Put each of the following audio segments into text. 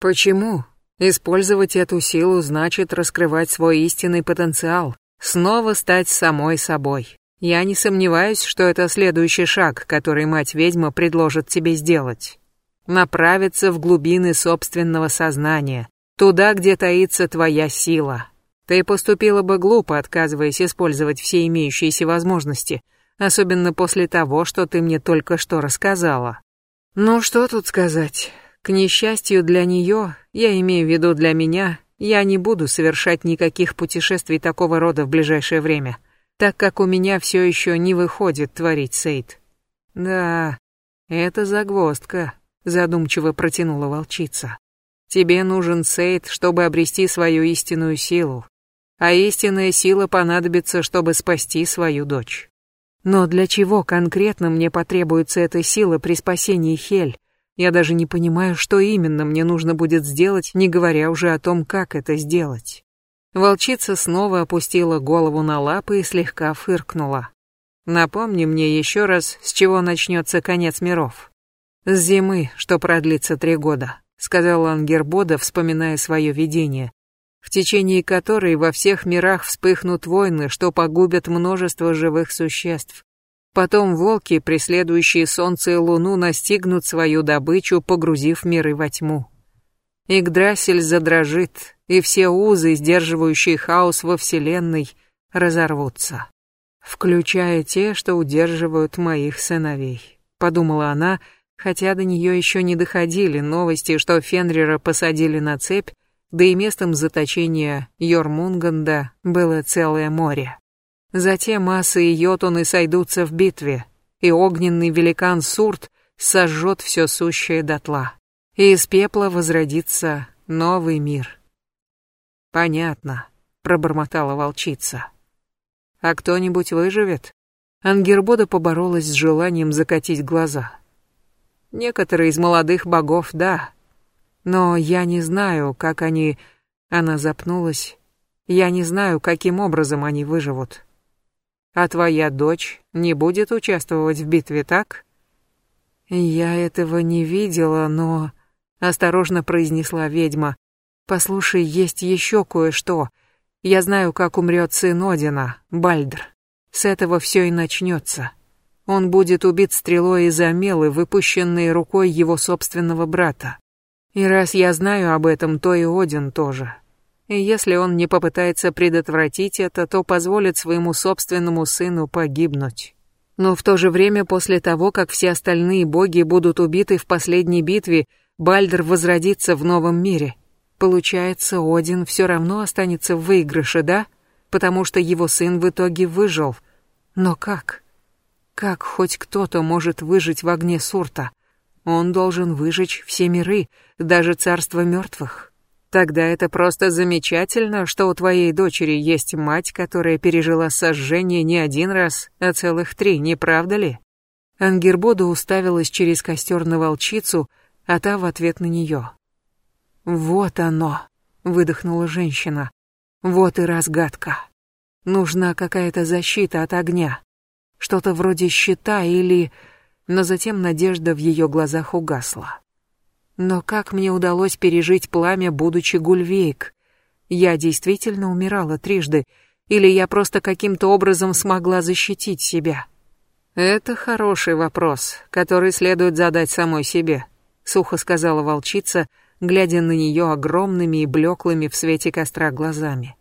Почему? Использовать эту силу значит раскрывать свой истинный потенциал, снова стать самой собой. Я не сомневаюсь, что это следующий шаг, который мать-ведьма предложит тебе сделать. Направиться в глубины собственного сознания, туда, где таится твоя сила. Ты поступила бы глупо, отказываясь использовать все имеющиеся возможности, особенно после того, что ты мне только что рассказала. Ну что тут сказать? К несчастью для нее, я имею в виду для меня, я не буду совершать никаких путешествий такого рода в ближайшее время, так как у меня все еще не выходит творить сейд. Да, это загвоздка, задумчиво протянула волчица. Тебе нужен сейд, чтобы обрести свою истинную силу, а истинная сила понадобится, чтобы спасти свою дочь. Но для чего конкретно мне потребуется эта сила при спасении Хель? Я даже не понимаю, что именно мне нужно будет сделать, не говоря уже о том, как это сделать. Волчица снова опустила голову на лапы и слегка фыркнула. Напомни мне еще раз, с чего начнется конец миров. С зимы, что продлится три года, сказал Ангербода, вспоминая свое видение, в течение которой во всех мирах вспыхнут войны, что погубят множество живых существ. Потом волки, преследующие солнце и луну, настигнут свою добычу, погрузив миры во тьму. Игдрасиль задрожит, и все узы, сдерживающие хаос во Вселенной, разорвутся. Включая те, что удерживают моих сыновей. Подумала она, хотя до нее еще не доходили новости, что Фенрира посадили на цепь, да и местом заточения Йормунганда было целое море. Затем Масы и Йотуны сойдутся в битве, и огненный великан Сурт сожжет все сущее дотла, и из пепла возродится новый мир. «Понятно», — пробормотала волчица. «А кто-нибудь выживет?» Ангербода поборолась с желанием закатить глаза. «Некоторые из молодых богов, да. Но я не знаю, как они...» Она запнулась. «Я не знаю, каким образом они выживут. А твоя дочь не будет участвовать в битве, так? Я этого не видела, но... Осторожно произнесла ведьма. Послушай, есть еще кое-что. Я знаю, как умрет сын Одина, Бальдр. С этого все и начнется. Он будет убит стрелой из амелы, выпущенной рукой его собственного брата. И раз я знаю об этом, то и Один тоже. И если он не попытается предотвратить это, то позволит своему собственному сыну погибнуть. Но в то же время, после того, как все остальные боги будут убиты в последней битве, Бальдер возродится в новом мире. Получается, Один все равно останется в выигрыше, да? Потому что его сын в итоге выжил. Но как? Как хоть кто-то может выжить в огне Сурта? Он должен выжечь все миры, даже царство мертвых. Тогда это просто замечательно, что у твоей дочери есть мать, которая пережила сожжение не один раз, а целых три, не правда ли? Ангербода уставилась через костер на волчицу, а та в ответ на нее. «Вот оно», — выдохнула женщина. «Вот и разгадка. Нужна какая-то защита от огня. Что-то вроде щита или...» Но затем надежда в ее глазах угасла. Но как мне удалось пережить пламя, будучи Гульвейк? Я действительно умирала трижды, или я просто каким-то образом смогла защитить себя? Это хороший вопрос, который следует задать самой себе, сухо сказала волчица, глядя на нее огромными и блеклыми в свете костра глазами.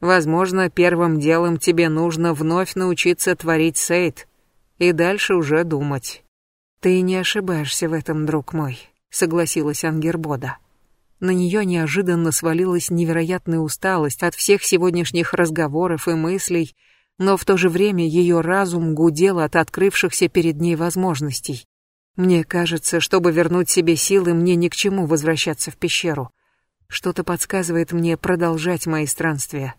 Возможно, первым делом тебе нужно вновь научиться творить сейд и дальше уже думать. Ты не ошибаешься в этом, друг мой согласилась Ангербода. На нее неожиданно свалилась невероятная усталость от всех сегодняшних разговоров и мыслей, но в то же время ее разум гудел от открывшихся перед ней возможностей. Мне кажется, чтобы вернуть себе силы, мне ни к чему возвращаться в пещеру. Что-то подсказывает мне продолжать мои странствия.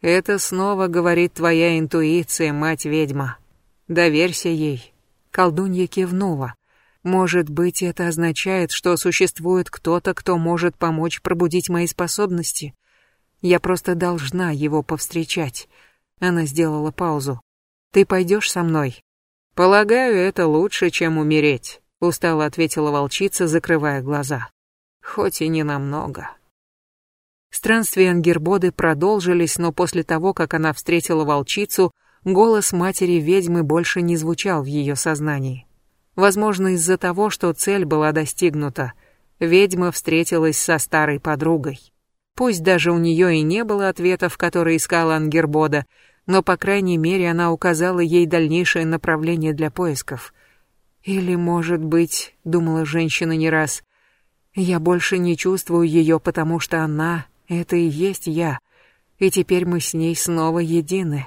Это снова говорит твоя интуиция, мать-ведьма. Доверься ей. Колдунья кивнула. Может быть, это означает, что существует кто-то, кто может помочь пробудить мои способности. Я просто должна его повстречать. Она сделала паузу. Ты пойдешь со мной? Полагаю, это лучше, чем умереть, устало ответила волчица, закрывая глаза. хоть и не намного. Странствия Ангербоды продолжились, но после того, как она встретила волчицу, голос матери ведьмы больше не звучал в ее сознании. Возможно, из-за того, что цель была достигнута. Ведьма встретилась со старой подругой. Пусть даже у нее и не было ответов, которые искала Ангербода, но, по крайней мере, она указала ей дальнейшее направление для поисков. «Или, может быть, — думала женщина не раз, — я больше не чувствую ее, потому что она это и есть я, и теперь мы с ней снова едины.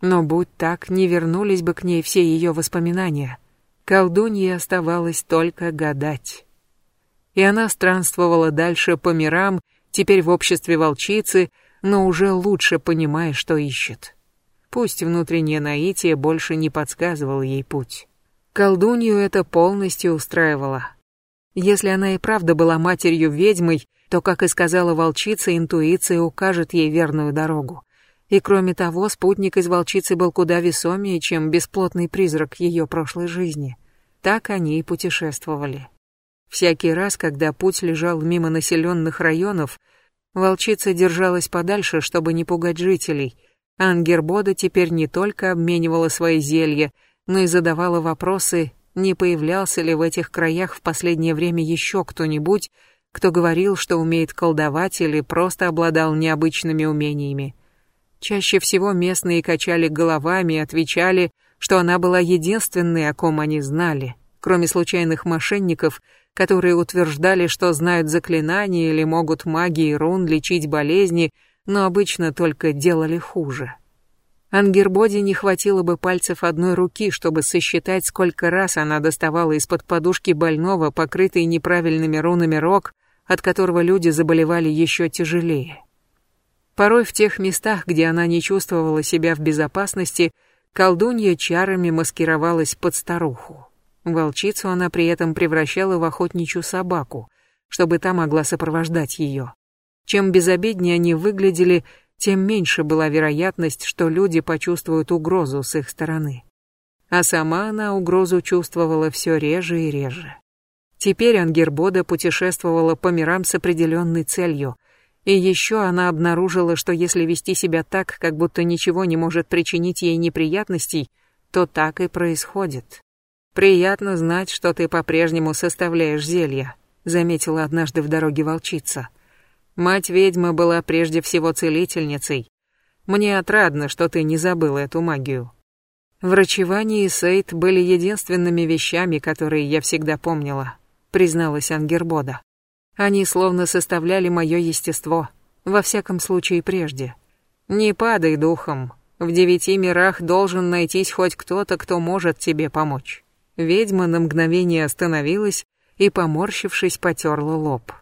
Но будь так, не вернулись бы к ней все ее воспоминания. Колдунье оставалось только гадать. И она странствовала дальше по мирам, теперь в обществе волчицы, но уже лучше понимая, что ищет. Пусть внутреннее наитие больше не подсказывало ей путь. Колдунью это полностью устраивало. Если она и правда была матерью-ведьмой, то, как и сказала волчица, интуиция укажет ей верную дорогу. И кроме того, спутник из волчицы был куда весомее, чем бесплотный призрак ее прошлой жизни. Так они и путешествовали. Всякий раз, когда путь лежал мимо населенных районов, волчица держалась подальше, чтобы не пугать жителей. Ангербода теперь не только обменивала свои зелья, но и задавала вопросы, не появлялся ли в этих краях в последнее время еще кто-нибудь, кто говорил, что умеет колдовать или просто обладал необычными умениями. Чаще всего местные качали головами и отвечали, что она была единственной, о ком они знали, кроме случайных мошенников, которые утверждали, что знают заклинания или могут магией рун лечить болезни, но обычно только делали хуже. Ангербоди не хватило бы пальцев одной руки, чтобы сосчитать, сколько раз она доставала из-под подушки больного, покрытый неправильными рунами рог, от которого люди заболевали еще тяжелее. Порой в тех местах, где она не чувствовала себя в безопасности, колдунья чарами маскировалась под старуху. Волчицу она при этом превращала в охотничью собаку, чтобы та могла сопровождать ее. Чем безобиднее они выглядели, тем меньше была вероятность, что люди почувствуют угрозу с их стороны. А сама она угрозу чувствовала все реже и реже. Теперь Ангербода путешествовала по мирам с определенной целью. И еще она обнаружила, что если вести себя так, как будто ничего не может причинить ей неприятностей, то так и происходит. «Приятно знать, что ты по-прежнему составляешь зелья», — заметила однажды в дороге волчица. «Мать ведьмы была прежде всего целительницей. Мне отрадно, что ты не забыла эту магию». Врачевание и Сейд были единственными вещами, которые я всегда помнила призналась Ангербода. Они словно составляли мое естество, во всяком случае прежде. Не падай духом, в девяти мирах должен найтись хоть кто-то, кто может тебе помочь. Ведьма на мгновение остановилась и, поморщившись, потерла лоб.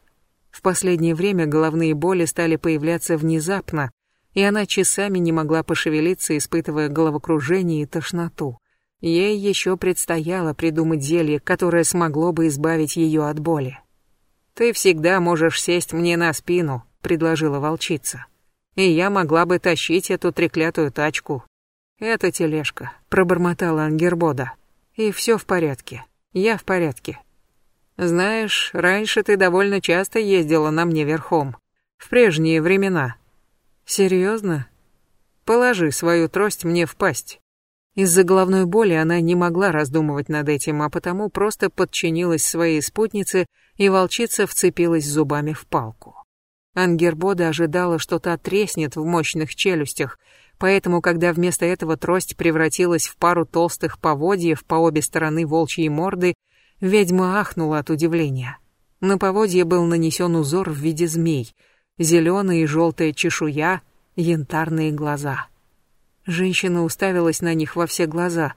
В последнее время головные боли стали появляться внезапно, и она часами не могла пошевелиться, испытывая головокружение и тошноту. Ей еще предстояло придумать зелье, которое смогло бы избавить ее от боли. «Ты всегда можешь сесть мне на спину», — предложила волчица. «И я могла бы тащить эту треклятую тачку». «Это тележка», — пробормотала Ангербода. «И все в порядке. Я в порядке». «Знаешь, раньше ты довольно часто ездила на мне верхом. В прежние времена». «Серьезно?» «Положи свою трость мне в пасть». Из-за головной боли она не могла раздумывать над этим, а потому просто подчинилась своей спутнице, и волчица вцепилась зубами в палку. Ангербода ожидала, что та треснет в мощных челюстях, поэтому, когда вместо этого трость превратилась в пару толстых поводьев по обе стороны волчьей морды, ведьма ахнула от удивления. На поводье был нанесен узор в виде змей, зеленая и желтая чешуя, янтарные глаза — Женщина уставилась на них во все глаза.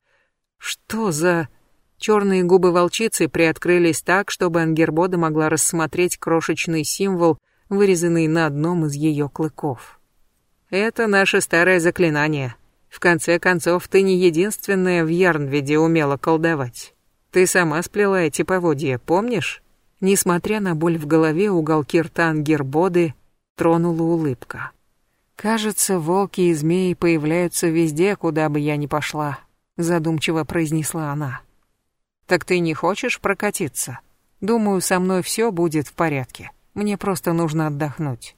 Что за... Черные губы волчицы приоткрылись так, чтобы Ангербода могла рассмотреть крошечный символ, вырезанный на одном из ее клыков. «Это наше старое заклинание. В конце концов, ты не единственная в Ярнведе умела колдовать. Ты сама сплела эти поводья, помнишь?» Несмотря на боль в голове, уголки рта Ангербоды тронула улыбка. «Кажется, волки и змеи появляются везде, куда бы я ни пошла», — задумчиво произнесла она. «Так ты не хочешь прокатиться?» Думаю, со мной все будет в порядке. Мне просто нужно отдохнуть.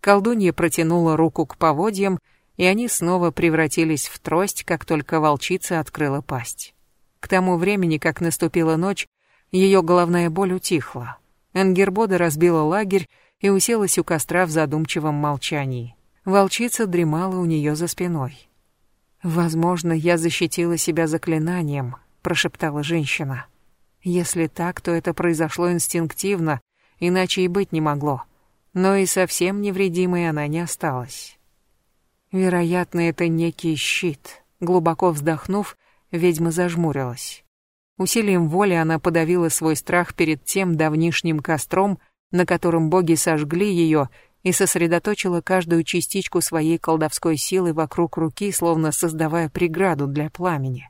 Колдунья протянула руку к поводьям, и они снова превратились в трость, как только волчица открыла пасть. К тому времени, как наступила ночь, ее головная боль утихла. Энгербода разбила лагерь и уселась у костра в задумчивом молчании. Волчица дремала у нее за спиной. «Возможно, я защитила себя заклинанием», — прошептала женщина. «Если так, то это произошло инстинктивно, иначе и быть не могло. Но и совсем невредимой она не осталась». Вероятно, это некий щит. Глубоко вздохнув, ведьма зажмурилась. Усилием воли она подавила свой страх перед тем давнишним костром, на котором боги сожгли ее, и сосредоточила каждую частичку своей колдовской силы вокруг руки, словно создавая преграду для пламени.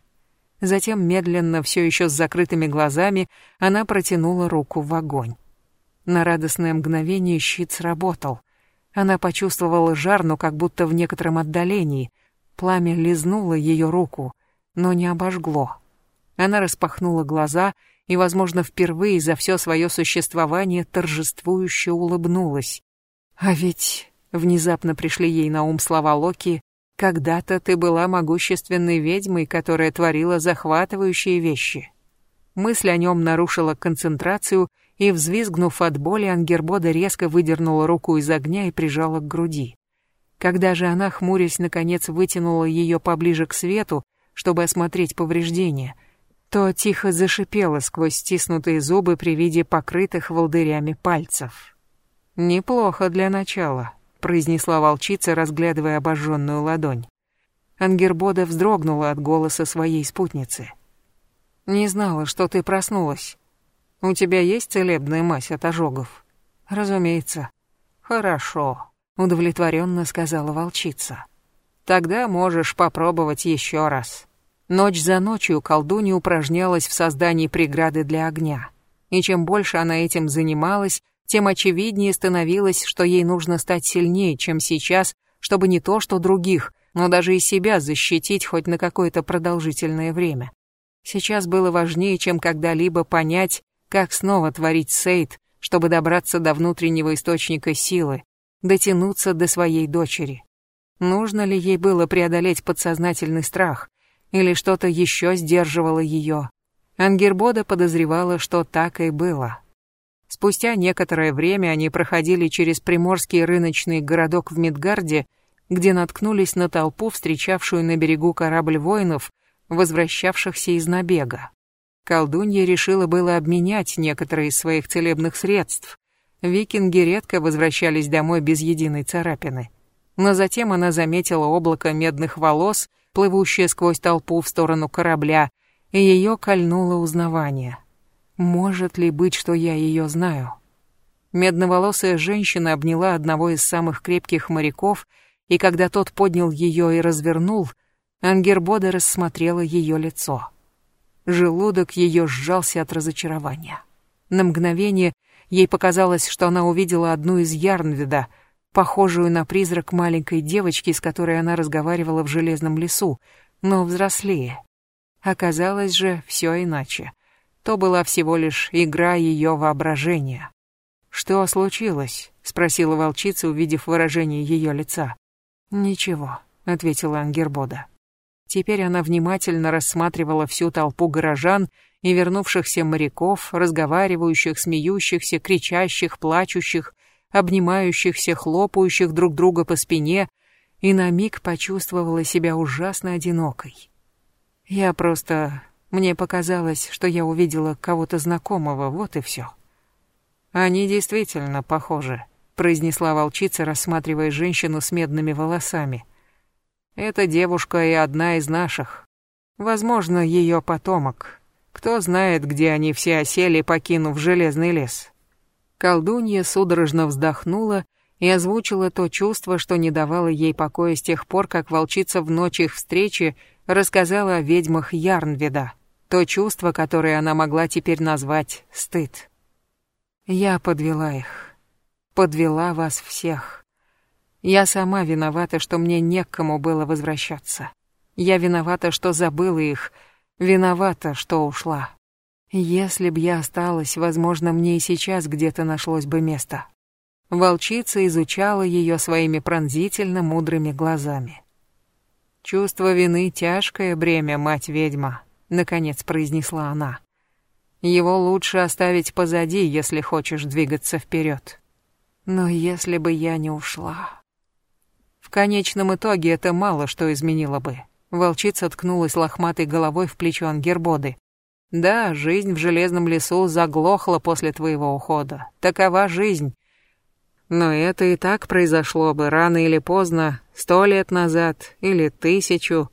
Затем, медленно, все еще с закрытыми глазами, она протянула руку в огонь. На радостное мгновение щит сработал. Она почувствовала жар, но как будто в некотором отдалении. Пламя лизнуло ее руку, но не обожгло. Она распахнула глаза и, возможно, впервые за все свое существование торжествующе улыбнулась. А ведь внезапно пришли ей на ум слова Локи «Когда-то ты была могущественной ведьмой, которая творила захватывающие вещи». Мысль о нем нарушила концентрацию, и, взвизгнув от боли, Ангербода резко выдернула руку из огня и прижала к груди. Когда же она, хмурясь, наконец вытянула ее поближе к свету, чтобы осмотреть повреждения, то тихо зашипела сквозь стиснутые зубы при виде покрытых волдырями пальцев. «Неплохо для начала», — произнесла волчица, разглядывая обожженную ладонь. Ангербода вздрогнула от голоса своей спутницы. «Не знала, что ты проснулась. У тебя есть целебная мазь от ожогов? Разумеется. Хорошо, удовлетворенно сказала волчица. Тогда можешь попробовать еще раз. Ночь за ночью колдунья упражнялась в создании преграды для огня. И чем больше она этим занималась, тем очевиднее становилось, что ей нужно стать сильнее, чем сейчас, чтобы не то что других, но даже и себя защитить хоть на какое-то продолжительное время. Сейчас было важнее, чем когда-либо понять, как снова творить сейд, чтобы добраться до внутреннего источника силы, дотянуться до своей дочери? Нужно ли ей было преодолеть подсознательный страх, или что-то еще сдерживало ее? Ангербода подозревала, что так и было. Спустя некоторое время они проходили через приморский рыночный городок в Мидгарде, где наткнулись на толпу, встречавшую на берегу корабль воинов, возвращавшихся из набега. Колдунья решила было обменять некоторые из своих целебных средств. Викинги редко возвращались домой без единой царапины. Но затем она заметила облако медных волос, плывущее сквозь толпу в сторону корабля, и ее кольнуло узнавание. Может ли быть, что я ее знаю? Медноволосая женщина обняла одного из самых крепких моряков, и когда тот поднял ее и развернул, Ангербода рассмотрела ее лицо. Желудок ее сжался от разочарования. На мгновение ей показалось, что она увидела одну из Ярнвида, похожую на призрак маленькой девочки, с которой она разговаривала в Железном лесу, но взрослее. Оказалось же, все иначе. То была всего лишь игра ее воображения. «Что случилось?» — спросила волчица, увидев выражение ее лица. «Ничего», — ответила Ангербода. Теперь она внимательно рассматривала всю толпу горожан и вернувшихся моряков, разговаривающих, смеющихся, кричащих, плачущих, обнимающихся, хлопающих друг друга по спине, и на миг почувствовала себя ужасно одинокой. Я просто... Мне показалось, что я увидела кого-то знакомого, вот и все. Они действительно похожи, произнесла волчица, рассматривая женщину с медными волосами. Эта девушка и одна из наших. Возможно, ее потомок. Кто знает, где они все осели, покинув железный лес. Колдунья судорожно вздохнула и озвучила то чувство, что не давало ей покоя с тех пор, как волчица в ночь их встречи рассказала о ведьмах Ярнведа. То чувство, которое она могла теперь назвать стыд. Я подвела их. Подвела вас всех. Я сама виновата, что мне некому было возвращаться. Я виновата, что забыла их, виновата, что ушла. Если б я осталась, возможно, мне и сейчас где-то нашлось бы место. Волчица изучала ее своими пронзительно мудрыми глазами. «Чувство вины — тяжкое бремя, мать-ведьма», — наконец произнесла она. «Его лучше оставить позади, если хочешь двигаться вперед. Но если бы я не ушла...» В конечном итоге это мало что изменило бы. Волчица ткнулась лохматой головой в плечо Ангербоды. «Да, жизнь в Железном лесу заглохла после твоего ухода. Такова жизнь. Но это и так произошло бы рано или поздно, сто лет назад или тысячу.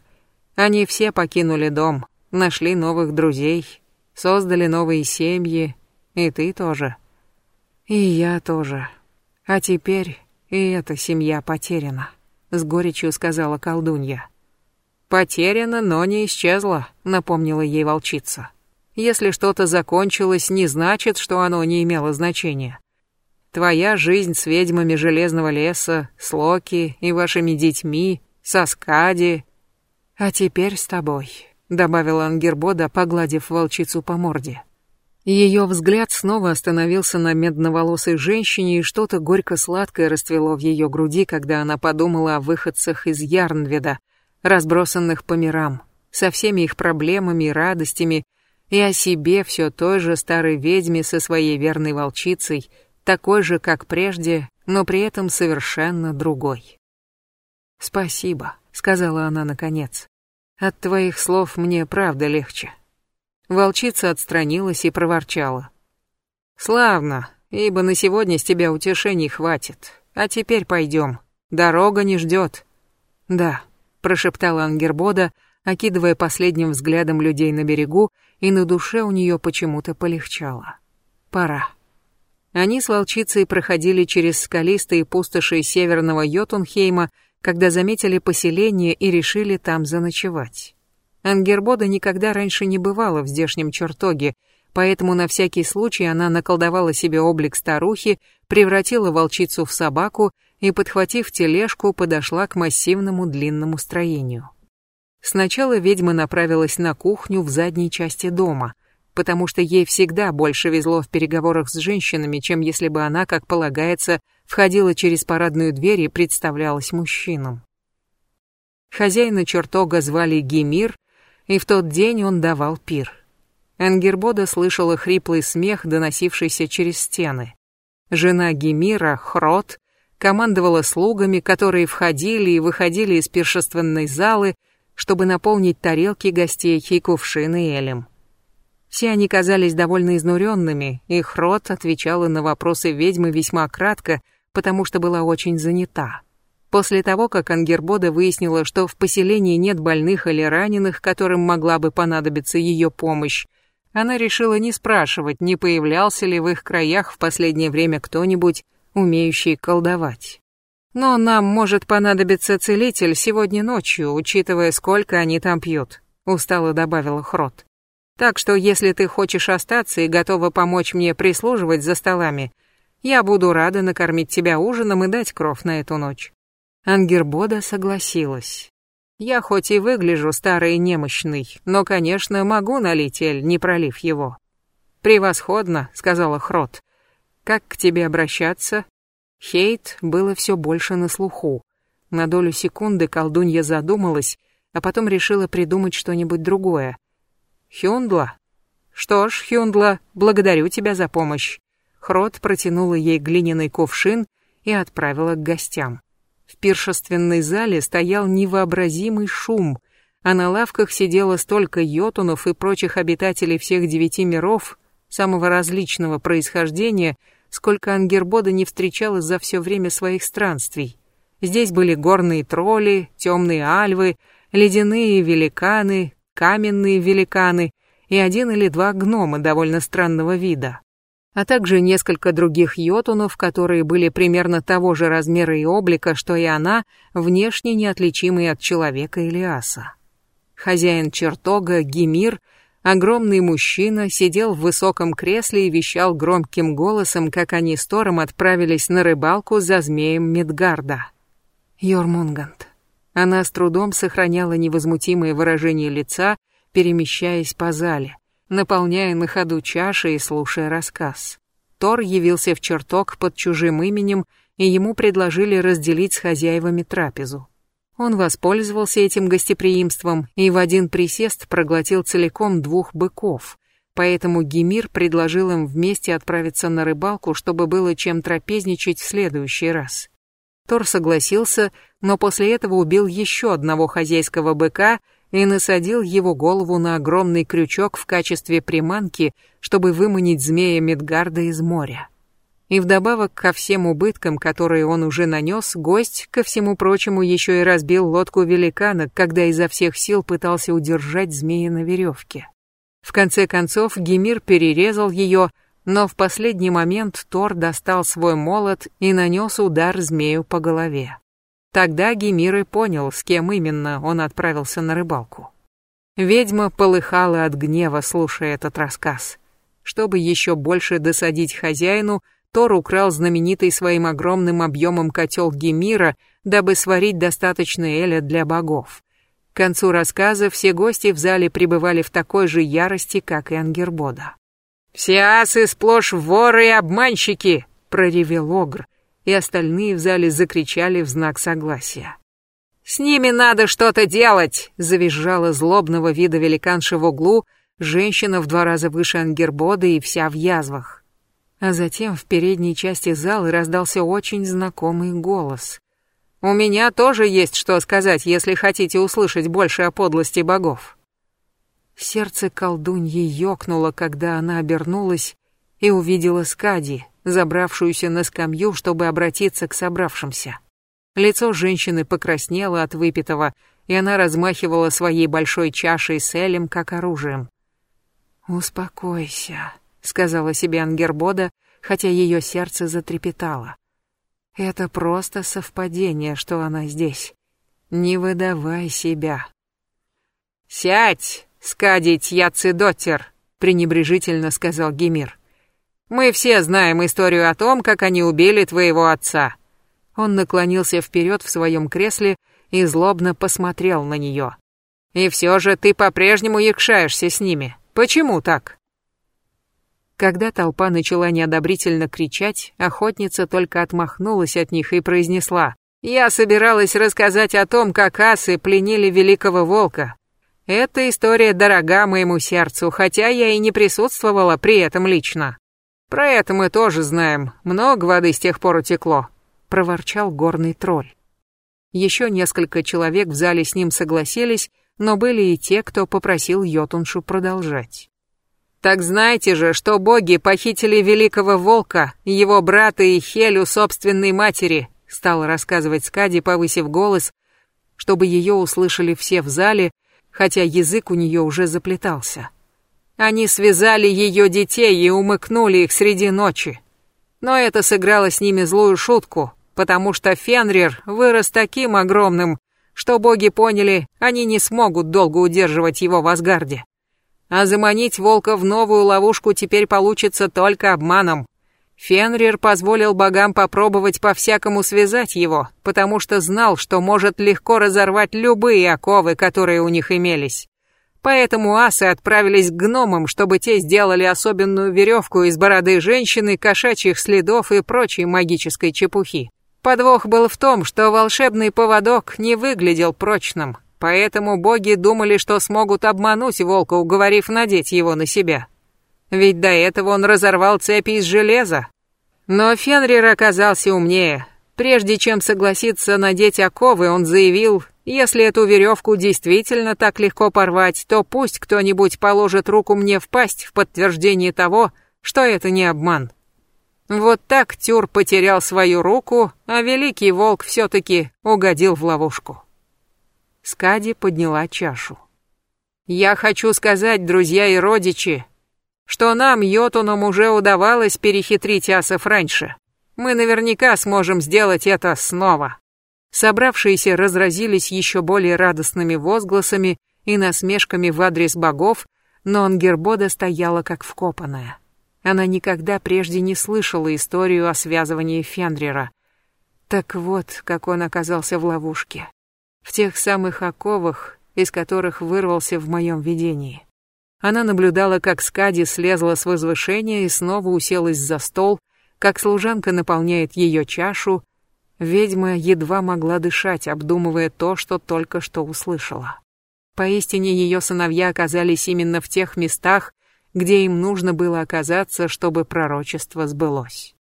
Они все покинули дом, нашли новых друзей, создали новые семьи, и ты тоже. И я тоже. А теперь и эта семья потеряна, с горечью сказала колдунья. Потеряна, но не исчезла, напомнила ей волчица. Если что-то закончилось, не значит, что оно не имело значения. Твоя жизнь с ведьмами Железного леса, с Локи и вашими детьми, со Скади. А теперь с тобой, добавила Ангербода, погладив волчицу по морде. Ее взгляд снова остановился на медноволосой женщине, и что-то горько-сладкое расцвело в ее груди, когда она подумала о выходцах из Ярнведа, разбросанных по мирам, со всеми их проблемами и радостями, и о себе все той же старой ведьме со своей верной волчицей — такой же, как прежде, но при этом совершенно другой. «Спасибо», — сказала она наконец. «От твоих слов мне правда легче». Волчица отстранилась и проворчала. «Славно, ибо на сегодня с тебя утешений хватит. А теперь пойдем. Дорога не ждет». «Да», — прошептала Ангербода, окидывая последним взглядом людей на берегу, и на душе у нее почему-то полегчало. «Пора». Они с волчицей проходили через скалистые пустоши северного Йотунхейма, когда заметили поселение и решили там заночевать. Ангербода никогда раньше не бывала в здешнем чертоге, поэтому на всякий случай она наколдовала себе облик старухи, превратила волчицу в собаку и, подхватив тележку, подошла к массивному длинному строению. Сначала ведьма направилась на кухню в задней части дома — потому что ей всегда больше везло в переговорах с женщинами, чем если бы она, как полагается, входила через парадную дверь и представлялась мужчинам. Хозяина чертога звали Гемир, и в тот день он давал пир. Энгербода слышала хриплый смех, доносившийся через стены. Жена Гемира, Хрот, командовала слугами, которые входили и выходили из пиршественной залы, чтобы наполнить тарелки гостей и кувшины элем. Все они казались довольно изнуренными, их рот отвечала на вопросы ведьмы весьма кратко, потому что была очень занята. После того, как Ангербода выяснила, что в поселении нет больных или раненых, которым могла бы понадобиться ее помощь, она решила не спрашивать, не появлялся ли в их краях в последнее время кто-нибудь, умеющий колдовать. Но нам может понадобиться целитель сегодня ночью, учитывая, сколько они там пьют, устало добавила Хрот. Так что если ты хочешь остаться и готова помочь мне прислуживать за столами, я буду рада накормить тебя ужином и дать кров на эту ночь». Ангербода согласилась. «Я хоть и выгляжу старый и немощный, но, конечно, могу налить эль, не пролив его». «Превосходно», — сказала Хрот. «Как к тебе обращаться?» Хейт было все больше на слуху. На долю секунды колдунья задумалась, а потом решила придумать что-нибудь другое. Хюндла? Что ж, Хюндла, благодарю тебя за помощь. Хрот протянула ей глиняный кувшин и отправила к гостям. В пиршественной зале стоял невообразимый шум, а на лавках сидело столько йотунов и прочих обитателей всех девяти миров, самого различного происхождения, сколько Ангербода не встречала за все время своих странствий. Здесь были горные тролли, темные альвы, ледяные великаны, каменные великаны и один или два гнома довольно странного вида, а также несколько других йотунов, которые были примерно того же размера и облика, что и она, внешне неотличимые от человека или аса. Хозяин чертога, Гимир, огромный мужчина, сидел в высоком кресле и вещал громким голосом, как они с Тором отправились на рыбалку за змеем Мидгарда. Йормунганд. Она с трудом сохраняла невозмутимое выражение лица, перемещаясь по зале. Наполняя на ходу чаши и слушая рассказ. Тор явился в чертог под чужим именем, и ему предложили разделить с хозяевами трапезу. Он воспользовался этим гостеприимством и в один присест проглотил целиком двух быков, поэтому Гемир предложил им вместе отправиться на рыбалку, чтобы было чем трапезничать в следующий раз. Тор согласился, но после этого убил еще одного хозяйского быка и насадил его голову на огромный крючок в качестве приманки, чтобы выманить змея Мидгарда из моря. И вдобавок ко всем убыткам, которые он уже нанес, гость, ко всему прочему, еще и разбил лодку великана, когда изо всех сил пытался удержать змея на веревке. В конце концов Гемир перерезал ее, но в последний момент Тор достал свой молот и нанес удар змею по голове. Тогда Гемир и понял, с кем именно он отправился на рыбалку. Ведьма полыхала от гнева, слушая этот рассказ. Чтобы еще больше досадить хозяину, Тор украл знаменитый своим огромным объемом котел Гемира, дабы сварить достаточно эля для богов. К концу рассказа все гости в зале пребывали в такой же ярости, как и Ангербода. «Все асы сплошь воры и обманщики!» — проревел Огр, и остальные в зале закричали в знак согласия. «С ними надо что-то делать!» — завизжала злобного вида великанша в углу, женщина в два раза выше Ангербода и вся в язвах. А затем в передней части зала раздался очень знакомый голос. «У меня тоже есть что сказать, если хотите услышать больше о подлости богов». Сердце колдуньи ёкнуло, когда она обернулась и увидела Скади, забравшуюся на скамью, чтобы обратиться к собравшимся. Лицо женщины покраснело от выпитого, и она размахивала своей большой чашей с элем как оружием. «Успокойся», сказала себе Ангербода, хотя ее сердце затрепетало. Это просто совпадение, что она здесь. Не выдавай себя. Сядь, скадить яцидотер, пренебрежительно сказал Гемир. Мы все знаем историю о том, как они убили твоего отца. Он наклонился вперед в своем кресле и злобно посмотрел на нее. И все же ты по-прежнему якшаешься с ними. Почему так? Когда толпа начала неодобрительно кричать, охотница только отмахнулась от них и произнесла. «Я собиралась рассказать о том, как асы пленили великого волка. Эта история дорога моему сердцу, хотя я и не присутствовала при этом лично. Про это мы тоже знаем, много воды с тех пор утекло», — проворчал горный тролль. Еще несколько человек в зале с ним согласились, но были и те, кто попросил Йотуншу продолжать. Так знаете же, что боги похитили великого волка, его брата и Хелю собственной матери, стал рассказывать Скади, повысив голос, чтобы ее услышали все в зале, хотя язык у нее уже заплетался. Они связали ее детей и умыкнули их среди ночи. Но это сыграло с ними злую шутку, потому что Фенрир вырос таким огромным, что боги поняли, они не смогут долго удерживать его в Асгарде. А заманить волка в новую ловушку теперь получится только обманом. Фенрир позволил богам попробовать по-всякому связать его, потому что знал, что может легко разорвать любые оковы, которые у них имелись. Поэтому асы отправились к гномам, чтобы те сделали особенную веревку из бороды женщины, кошачьих следов и прочей магической чепухи. Подвох был в том, что волшебный поводок не выглядел прочным, Поэтому боги думали, что смогут обмануть волка, уговорив надеть его на себя. Ведь до этого он разорвал цепи из железа. Но Фенрир оказался умнее. Прежде чем согласиться надеть оковы, он заявил, если эту веревку действительно так легко порвать, то пусть кто-нибудь положит руку мне в пасть в подтверждение того, что это не обман. Вот так Тюр потерял свою руку, а великий волк все-таки угодил в ловушку. Скади подняла чашу. «Я хочу сказать, друзья и родичи, что нам, Йотунам, уже удавалось перехитрить асов раньше. Мы наверняка сможем сделать это снова». Собравшиеся разразились еще более радостными возгласами и насмешками в адрес богов, но Ангербода стояла как вкопанная. Она никогда прежде не слышала историю о связывании Фендрера. Так вот, как он оказался в ловушке в тех самых оковах, из которых вырвался в моем видении. Она наблюдала, как Скади слезла с возвышения и снова уселась за стол, как служанка наполняет ее чашу. Ведьма едва могла дышать, обдумывая то, что только что услышала. Поистине ее сыновья оказались именно в тех местах, где им нужно было оказаться, чтобы пророчество сбылось.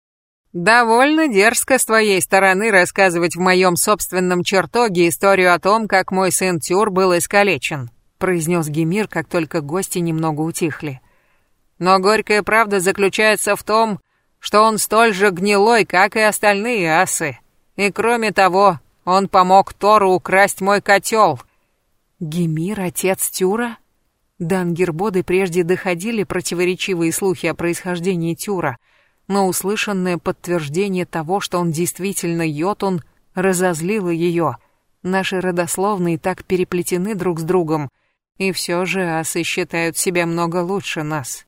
«Довольно дерзко с твоей стороны рассказывать в моем собственном чертоге историю о том, как мой сын Тюр был искалечен», произнес Гемир, как только гости немного утихли. «Но горькая правда заключается в том, что он столь же гнилой, как и остальные асы. И кроме того, он помог Тору украсть мой котел». «Гемир, отец Тюра?» До Ангербоды прежде доходили противоречивые слухи о происхождении Тюра — но услышанное подтверждение того, что он действительно Йотун, разозлило ее. Наши родословные так переплетены друг с другом, и все же асы считают себя много лучше нас.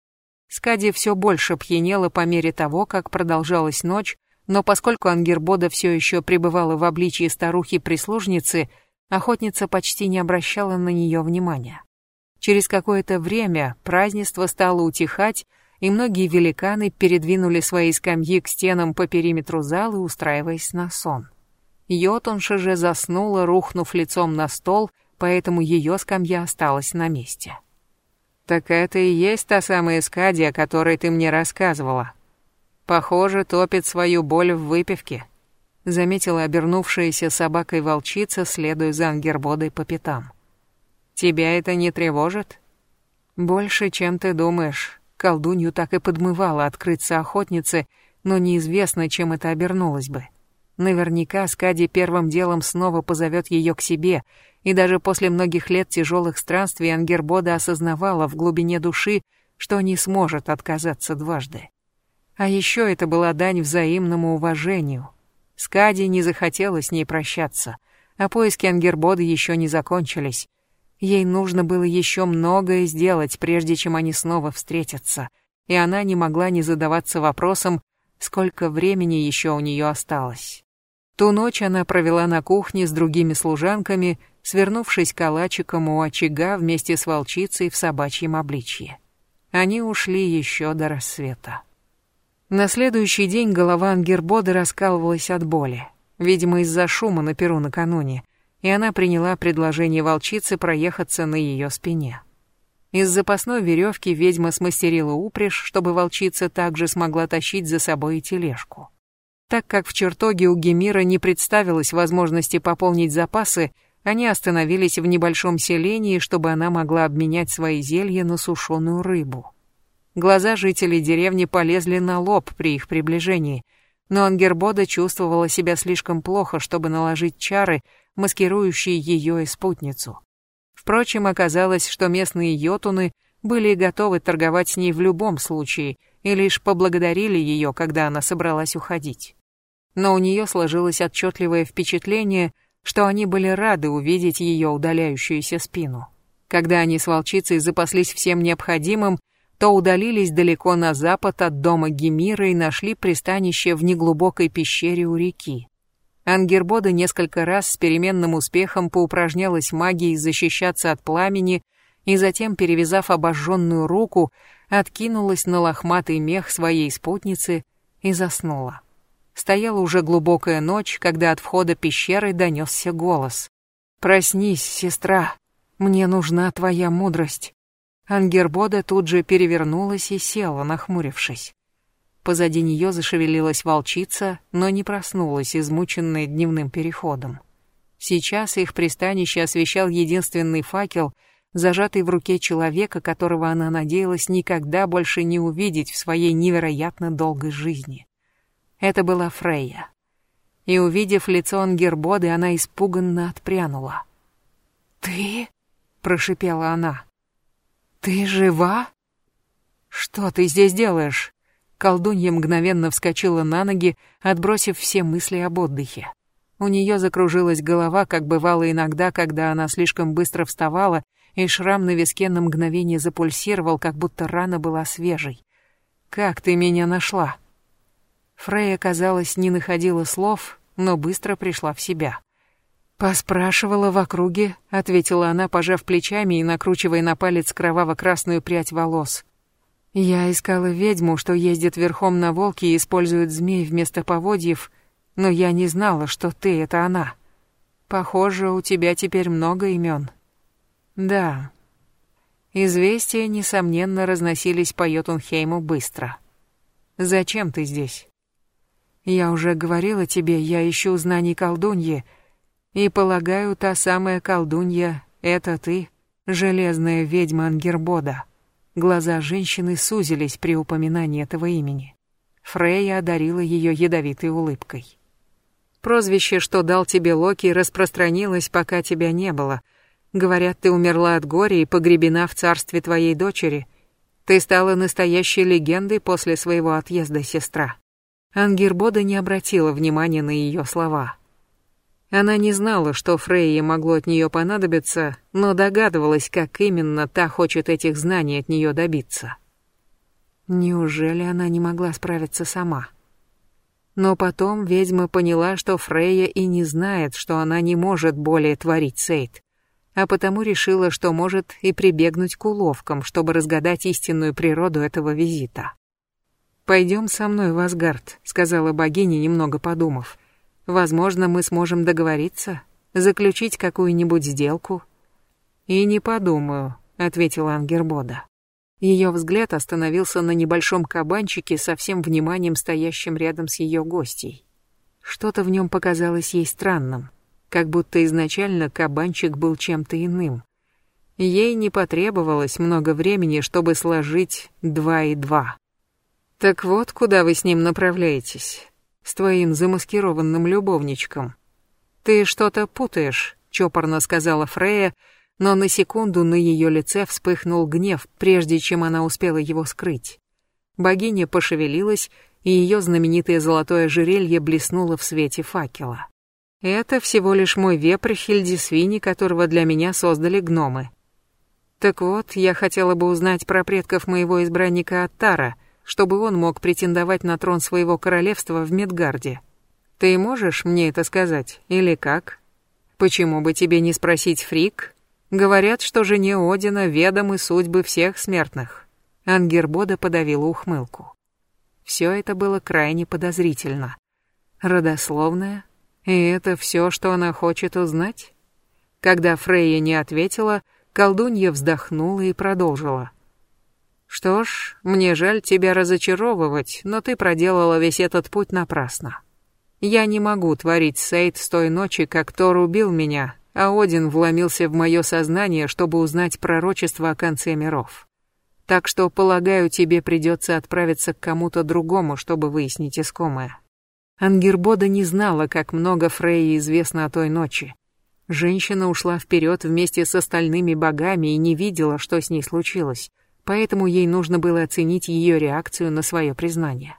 Скади все больше пьянела по мере того, как продолжалась ночь, но поскольку Ангербода все еще пребывала в обличии старухи-прислужницы, охотница почти не обращала на нее внимания. Через какое-то время празднество стало утихать, и многие великаны передвинули свои скамьи к стенам по периметру зала, устраиваясь на сон. Йотунша же заснула, рухнув лицом на стол, поэтому ее скамья осталась на месте. «Так это и есть та самая Скади, о которой ты мне рассказывала. Похоже, топит свою боль в выпивке», — заметила обернувшаяся собакой волчица, следуя за Ангербодой по пятам. «Тебя это не тревожит?» «Больше, чем ты думаешь. Колдунью так и подмывало открыться охотнице, но неизвестно, чем это обернулось бы. Наверняка Скади первым делом снова позовет ее к себе, и даже после многих лет тяжелых странствий Ангербода осознавала в глубине души, что не сможет отказаться дважды. А еще это была дань взаимному уважению. Скади не захотела с ней прощаться, а поиски Ангербода еще не закончились, Ей нужно было еще многое сделать, прежде чем они снова встретятся, и она не могла не задаваться вопросом, сколько времени еще у нее осталось. Ту ночь она провела на кухне с другими служанками, свернувшись калачиком у очага вместе с волчицей в собачьем обличье. Они ушли еще до рассвета. На следующий день голова Ангербода раскалывалась от боли, видимо, из-за шума на перу накануне — и она приняла предложение волчицы проехаться на ее спине. Из запасной веревки ведьма смастерила упряжь, чтобы волчица также смогла тащить за собой и тележку. Так как в чертоге у Гемира не представилось возможности пополнить запасы, они остановились в небольшом селении, чтобы она могла обменять свои зелья на сушеную рыбу. Глаза жителей деревни полезли на лоб при их приближении, но Ангербода чувствовала себя слишком плохо, чтобы наложить чары, маскирующие ее и спутницу. Впрочем, оказалось, что местные йотуны были готовы торговать с ней в любом случае и лишь поблагодарили ее, когда она собралась уходить. Но у нее сложилось отчетливое впечатление, что они были рады увидеть ее удаляющуюся спину. Когда они с волчицей запаслись всем необходимым, то удалились далеко на запад от дома Гемира и нашли пристанище в неглубокой пещере у реки. Ангербода несколько раз с переменным успехом поупражнялась магией защищаться от пламени и затем, перевязав обожженную руку, откинулась на лохматый мех своей спутницы и заснула. Стояла уже глубокая ночь, когда от входа пещеры донесся голос. «Проснись, сестра, мне нужна твоя мудрость». Ангербода тут же перевернулась и села, нахмурившись. Позади нее зашевелилась волчица, но не проснулась, измученная дневным переходом. Сейчас их пристанище освещал единственный факел, зажатый в руке человека, которого она надеялась никогда больше не увидеть в своей невероятно долгой жизни. Это была Фрейя. И увидев лицо Ангербоды, она испуганно отпрянула. «Ты?» — прошипела она. «Ты жива?» «Что ты здесь делаешь?» Колдунья мгновенно вскочила на ноги, отбросив все мысли об отдыхе. У нее закружилась голова, как бывало иногда, когда она слишком быстро вставала, и шрам на виске на мгновение запульсировал, как будто рана была свежей. «Как ты меня нашла?» Фрейя, казалось, не находила слов, но быстро пришла в себя. Поспрашивала в округе, ответила она, пожав плечами и накручивая на палец кроваво-красную прядь волос. Я искала ведьму, что ездит верхом на волке и использует змей вместо поводьев, но я не знала, что ты — это она. Похоже, у тебя теперь много имен. Да. Известия, несомненно, разносились по Йотунхейму быстро. Зачем ты здесь? Я уже говорила тебе, я ищу знаний колдуньи, и полагаю, та самая колдунья — это ты, железная ведьма Ангербода. Глаза женщины сузились при упоминании этого имени. Фрейя одарила ее ядовитой улыбкой. Прозвище, что дал тебе Локи, распространилось, пока тебя не было. Говорят, ты умерла от горя и погребена в царстве твоей дочери. Ты стала настоящей легендой после своего отъезда, сестра. Ангербода не обратила внимания на ее слова. Она не знала, что Фрейе могло от нее понадобиться, но догадывалась, как именно та хочет этих знаний от нее добиться. Неужели она не могла справиться сама? Но потом ведьма поняла, что Фрейя и не знает, что она не может более творить Сейд, а потому решила, что может и прибегнуть к уловкам, чтобы разгадать истинную природу этого визита. «Пойдем со мной в Асгард», — сказала богиня, немного подумав. Возможно, мы сможем договориться, заключить какую-нибудь сделку. И не подумаю, ответила Ангербода. Ее взгляд остановился на небольшом кабанчике со всем вниманием стоящим рядом с ее гостей. Что-то в нем показалось ей странным, как будто изначально кабанчик был чем-то иным. Ей не потребовалось много времени, чтобы сложить два и два. «Так вот, куда вы с ним направляетесь?» с твоим замаскированным любовничком. Ты что-то путаешь, чопорно сказала Фрея, но на секунду на ее лице вспыхнул гнев, прежде чем она успела его скрыть. Богиня пошевелилась, и ее знаменитое золотое ожерелье блеснуло в свете факела. Это всего лишь мой вепрь Хильдисвини, которого для меня создали гномы. Так вот, я хотела бы узнать про предков моего избранника Аттара — чтобы он мог претендовать на трон своего королевства в Медгарде. Ты можешь мне это сказать, или как? Почему бы тебе не спросить Фрик? Говорят, что жене Одина ведомы судьбы всех смертных. Ангербода подавила ухмылку. Все это было крайне подозрительно. Родословная? И это все, что она хочет узнать? Когда Фрейя не ответила, колдунья вздохнула и продолжила. Что ж, мне жаль тебя разочаровывать, но ты проделала весь этот путь напрасно. Я не могу творить Сейд с той ночи, как Тор убил меня, а Один вломился в мое сознание, чтобы узнать пророчество о конце миров. Так что, полагаю, тебе придется отправиться к кому-то другому, чтобы выяснить искомое. Ангербода не знала, как много Фрейи известно о той ночи. Женщина ушла вперед вместе с остальными богами и не видела, что с ней случилось поэтому ей нужно было оценить ее реакцию на свое признание.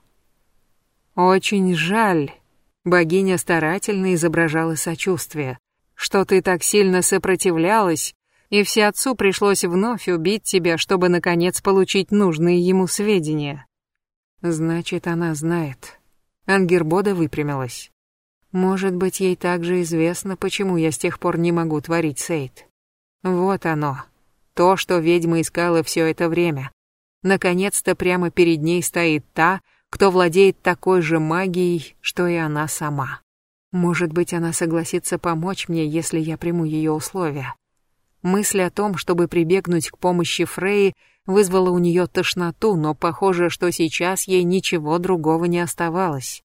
«Очень жаль», — богиня старательно изображала сочувствие, «что ты так сильно сопротивлялась, и все отцу пришлось вновь убить тебя, чтобы, наконец, получить нужные ему сведения». «Значит, она знает». Ангербода выпрямилась. «Может быть, ей также известно, почему я с тех пор не могу творить Сейд. Вот оно, то, что ведьма искала все это время. Наконец-то прямо перед ней стоит та, кто владеет такой же магией, что и она сама. Может быть, она согласится помочь мне, если я приму ее условия. Мысль о том, чтобы прибегнуть к помощи Фреи, вызвала у нее тошноту, но похоже, что сейчас ей ничего другого не оставалось.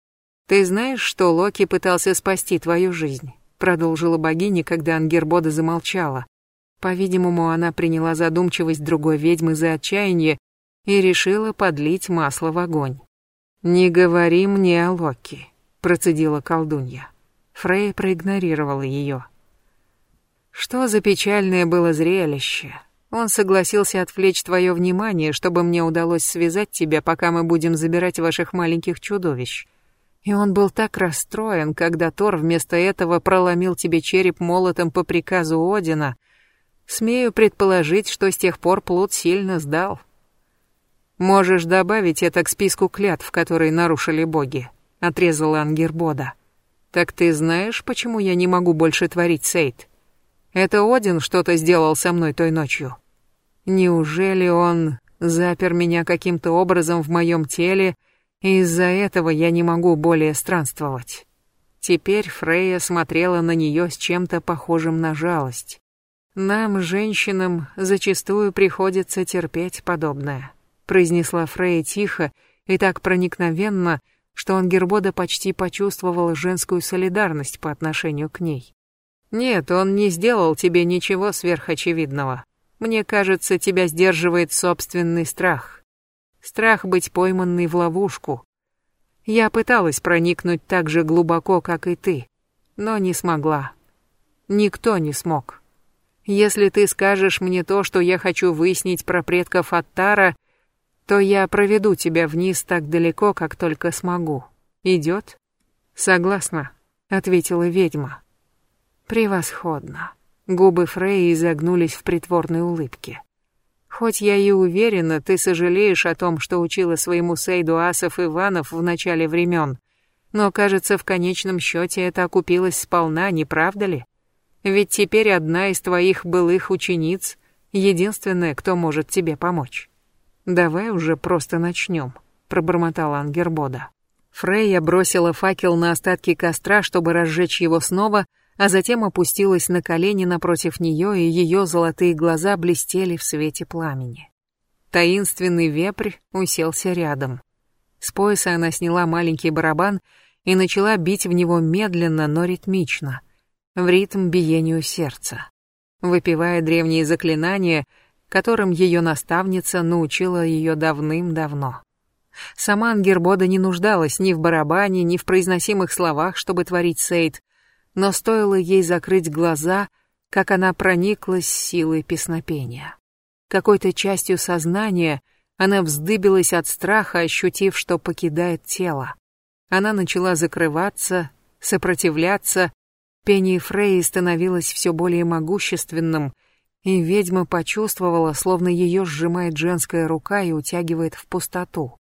«Ты знаешь, что Локи пытался спасти твою жизнь?» продолжила богиня, когда Ангербода замолчала. По-видимому, она приняла задумчивость другой ведьмы за отчаяние и решила подлить масло в огонь. «Не говори мне о Локи», — процедила колдунья. Фрей проигнорировала ее. «Что за печальное было зрелище. Он согласился отвлечь твое внимание, чтобы мне удалось связать тебя, пока мы будем забирать ваших маленьких чудовищ. И он был так расстроен, когда Тор вместо этого проломил тебе череп молотом по приказу Одина — Смею предположить, что с тех пор плод сильно сдал. Можешь добавить это к списку клятв, которые нарушили боги, отрезала Ангербода. Так ты знаешь, почему я не могу больше творить Сейд? Это Один что-то сделал со мной той ночью. Неужели он запер меня каким-то образом в моем теле, и из-за этого я не могу более странствовать? Теперь Фрейя смотрела на нее с чем-то похожим на жалость. Нам, женщинам, зачастую приходится терпеть подобное, произнесла Фрейя тихо и так проникновенно, что Ангербода почти почувствовал женскую солидарность по отношению к ней. Нет, он не сделал тебе ничего сверхочевидного. Мне кажется, тебя сдерживает собственный страх. Страх быть пойманной в ловушку. Я пыталась проникнуть так же глубоко, как и ты, но не смогла. Никто не смог. Если ты скажешь мне то, что я хочу выяснить про предков Аттара, то я проведу тебя вниз так далеко, как только смогу. Идет? Согласна, ответила ведьма. Превосходно. Губы Фреи изогнулись в притворной улыбке. Хоть я и уверена, ты сожалеешь о том, что учила своему Сейду Асов Иванов в начале времен, но, кажется, в конечном счете это окупилось сполна, не правда ли? Ведь теперь одна из твоих былых учениц — единственная, кто может тебе помочь. Давай уже просто начнем, пробормотала Ангербода. Фрейя бросила факел на остатки костра, чтобы разжечь его снова, а затем опустилась на колени напротив нее, и ее золотые глаза блестели в свете пламени. Таинственный вепрь уселся рядом. С пояса она сняла маленький барабан и начала бить в него медленно, но ритмично, в ритм биению сердца. Выпивая древние заклинания, которым ее наставница научила ее давным-давно. Сама Ангербода не нуждалась ни в барабане, ни в произносимых словах, чтобы творить сейд, но стоило ей закрыть глаза, как она прониклась силой песнопения. Какой-то частью сознания она вздыбилась от страха, ощутив, что покидает тело. Она начала закрываться, сопротивляться, пение Фреи становилось все более могущественным, и ведьма почувствовала, словно ее сжимает женская рука и утягивает в пустоту.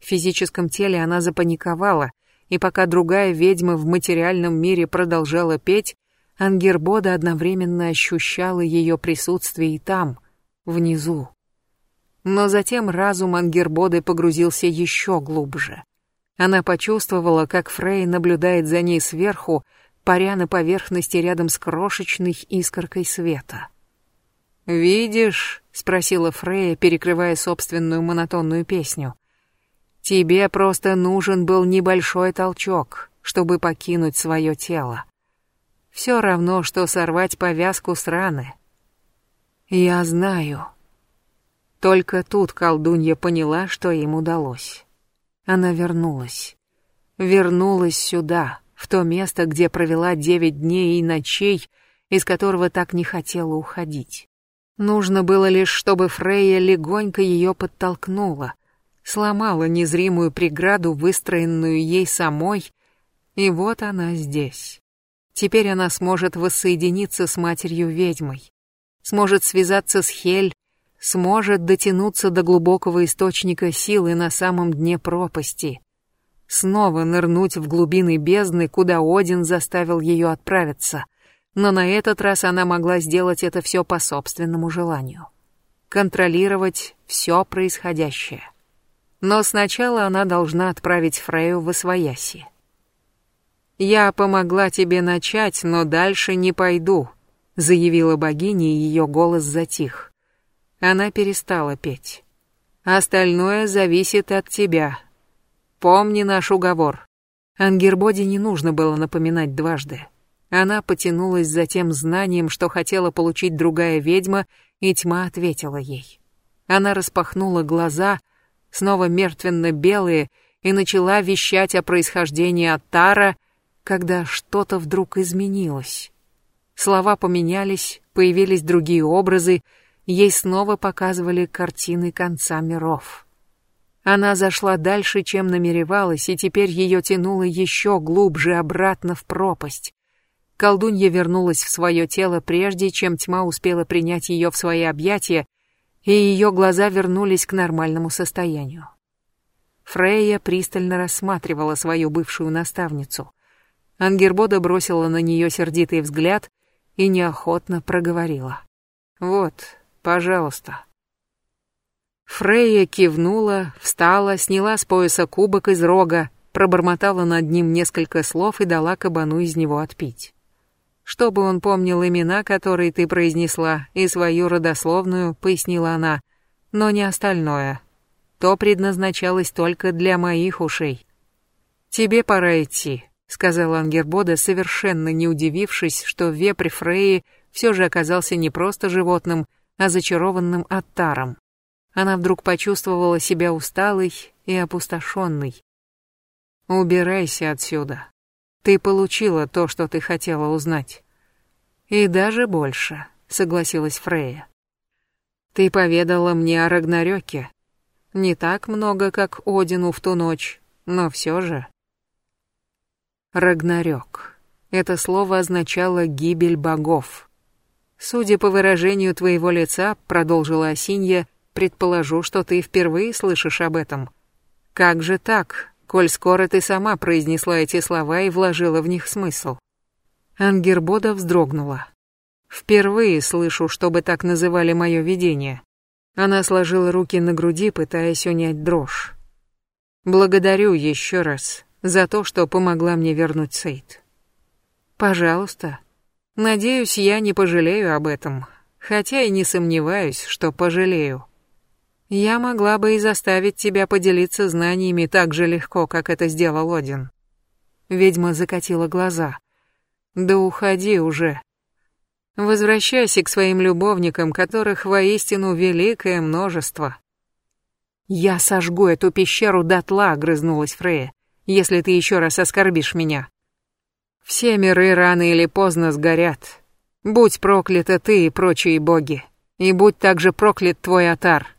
В физическом теле она запаниковала — и пока другая ведьма в материальном мире продолжала петь, Ангербода одновременно ощущала ее присутствие и там, внизу. Но затем разум Ангербоды погрузился еще глубже. Она почувствовала, как Фрей наблюдает за ней сверху, паря на поверхности рядом с крошечной искоркой света. «Видишь?» — спросила Фрея, перекрывая собственную монотонную песню. Тебе просто нужен был небольшой толчок, чтобы покинуть свое тело. Все равно, что сорвать повязку с раны. Я знаю. Только тут колдунья поняла, что им удалось. Она вернулась. Вернулась сюда, в то место, где провела девять дней и ночей, из которого так не хотела уходить. Нужно было лишь, чтобы Фрейя легонько ее подтолкнула — сломала незримую преграду, выстроенную ей самой, и вот она здесь. Теперь она сможет воссоединиться с матерью-ведьмой, сможет связаться с Хель, сможет дотянуться до глубокого источника силы на самом дне пропасти, снова нырнуть в глубины бездны, куда Один заставил ее отправиться, но на этот раз она могла сделать это все по собственному желанию. Контролировать все происходящее. Но сначала она должна отправить Фрею в Освояси. «Я помогла тебе начать, но дальше не пойду», — заявила богиня, и ее голос затих. Она перестала петь. «Остальное зависит от тебя. Помни наш уговор». Ангербоде не нужно было напоминать дважды. Она потянулась за тем знанием, что хотела получить другая ведьма, и тьма ответила ей. Она распахнула глаза — снова мертвенно-белые, и начала вещать о происхождении Аттара, когда что-то вдруг изменилось. Слова поменялись, появились другие образы, ей снова показывали картины конца миров. Она зашла дальше, чем намеревалась, и теперь ее тянуло еще глубже обратно в пропасть. Колдунья вернулась в свое тело прежде, чем тьма успела принять ее в свои объятия, и ее глаза вернулись к нормальному состоянию. Фрейя пристально рассматривала свою бывшую наставницу. Ангербода бросила на нее сердитый взгляд и неохотно проговорила. «Вот, пожалуйста». Фрейя кивнула, встала, сняла с пояса кубок из рога, пробормотала над ним несколько слов и дала кабану из него отпить. Чтобы он помнил имена, которые ты произнесла, и свою родословную, пояснила она, но не остальное. То предназначалось только для моих ушей. Тебе пора идти, сказал Ангербода, совершенно не удивившись, что вепрь Фреи все же оказался не просто животным, а зачарованным оттаром. Она вдруг почувствовала себя усталой и опустошенной. «Убирайся отсюда. Ты получила то, что ты хотела узнать. И даже больше», — согласилась Фрея. «Ты поведала мне о Рагнарёке. Не так много, как Одину в ту ночь, но все же...» Рагнарёк. Это слово означало «гибель богов». «Судя по выражению твоего лица», — продолжила Осинья, Предположу, что ты впервые слышишь об этом. Как же так, коль скоро ты сама произнесла эти слова и вложила в них смысл? Ангербода вздрогнула. Впервые слышу, чтобы так называли мое видение. Она сложила руки на груди, пытаясь унять дрожь. Благодарю еще раз за то, что помогла мне вернуть Сейд. Пожалуйста. Надеюсь, я не пожалею об этом, хотя и не сомневаюсь, что пожалею. Я могла бы и заставить тебя поделиться знаниями так же легко, как это сделал Один. Ведьма закатила глаза. Да уходи уже. Возвращайся к своим любовникам, которых воистину великое множество. Я сожгу эту пещеру дотла, огрызнулась Фрея, если ты еще раз оскорбишь меня. Все миры рано или поздно сгорят. Будь проклята ты и прочие боги. И будь также проклят твой Атар.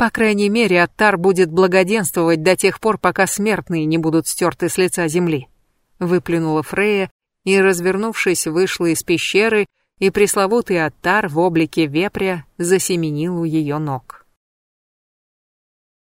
По крайней мере, Аттар будет благоденствовать до тех пор, пока смертные не будут стерты с лица земли. Выплюнула Фрея и, развернувшись, вышла из пещеры, и пресловутый Аттар в облике вепря засеменил у ее ног.